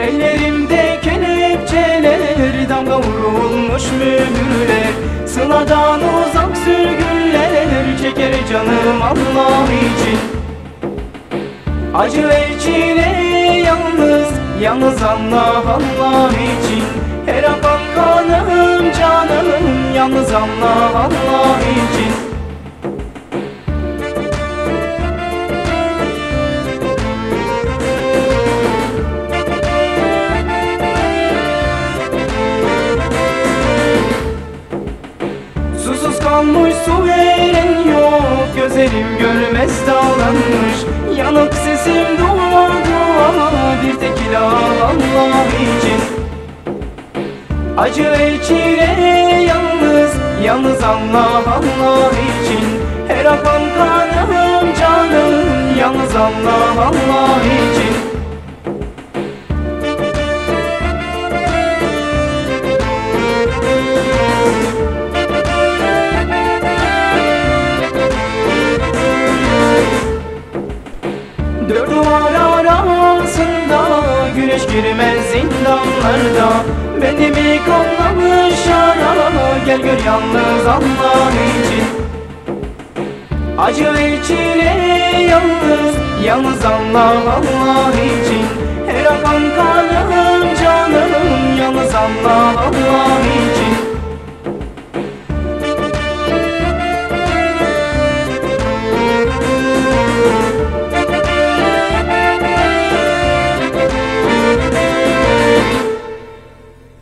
Ellerimde kelepçeler Damga vurulmuş mühürler. Sıladan uzak sürgünler Çeker canım Allah için. Acı ve çile yalnız Yalnız Allah Allah için. Her akan kanım canım Yalnız Allah Allah için. Kalmış su veren yok Gözlerim görmez dağlanmış. Yanık sesim dua dua Bir tek ilah Allah için. Acı ve yalnız Yalnız Allah Allah için. Her akan kanım canım Yalnız Allah Allah için Dört duvar arasında Güneş girmez zindanlarda. Beni kollamış ara? Gel gör yalnız Allah için. Acı ve çile yalnız Yalnız Allah Allah için. Her akan kanım canım Yalnız Allah Allah için